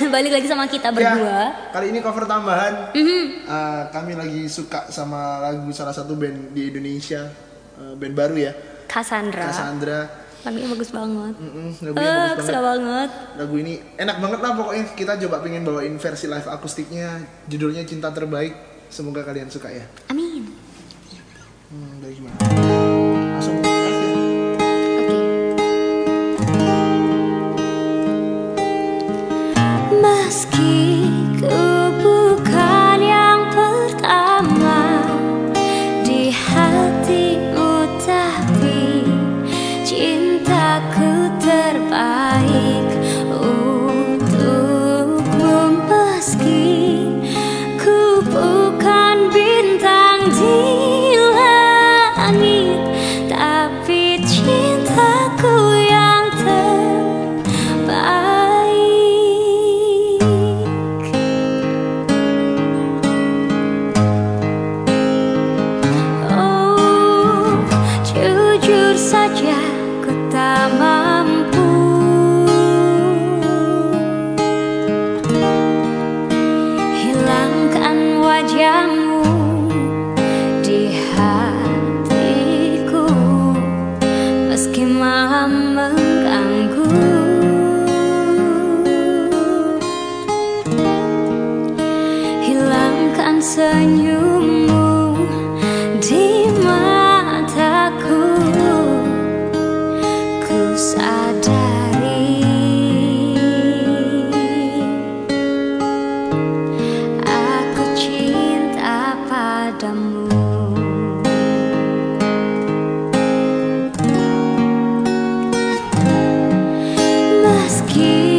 balik lagi sama kita Ya, berdua. kali ini cover tambahan. Mhm. Eh, kami lagi suka sama lagu salah satu band di Indonesia, eh, band baru ya, Cassandra. Cassandra. Lagunya bagus banget. Mm-mm, Eh, lagunya bagus aku banget. banget. Lagu ini enak banget lah pokoknya. Kita coba pengen bawain versi live akustiknya. Judulnya Cinta Terbaik. Semoga kalian suka ya. Amin. Hmm, dari gimana? Langsung ski saja ku tak mampu keep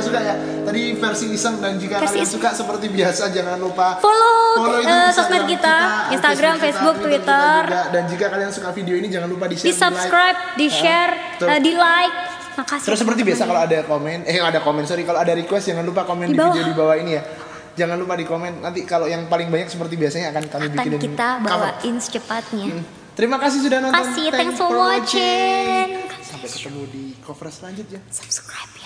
Semoga suka ya. Tadi versi iseng dan jika Versi kalian iseng. suka seperti biasa jangan lupa Follow, itu eh, Instagram sosmed kita, Instagram, Facebook, kita Twitter. juga. Dan jika kalian suka video ini jangan lupa di share, Di subscribe, di share, Tuh. eh, di like Makasih Terus seperti biasa kalau ada komen, eh ada komen sorry kalau ada request jangan lupa komen Di di, video di bawah ini ya. Jangan lupa di komen. Nanti kalau yang paling banyak seperti biasanya akan kami Akan bikin kita bawain secepatnya Terima kasih sudah nonton. Kasih, thanks for watching Sampai ketemu di cover selanjutnya. Subscribe ya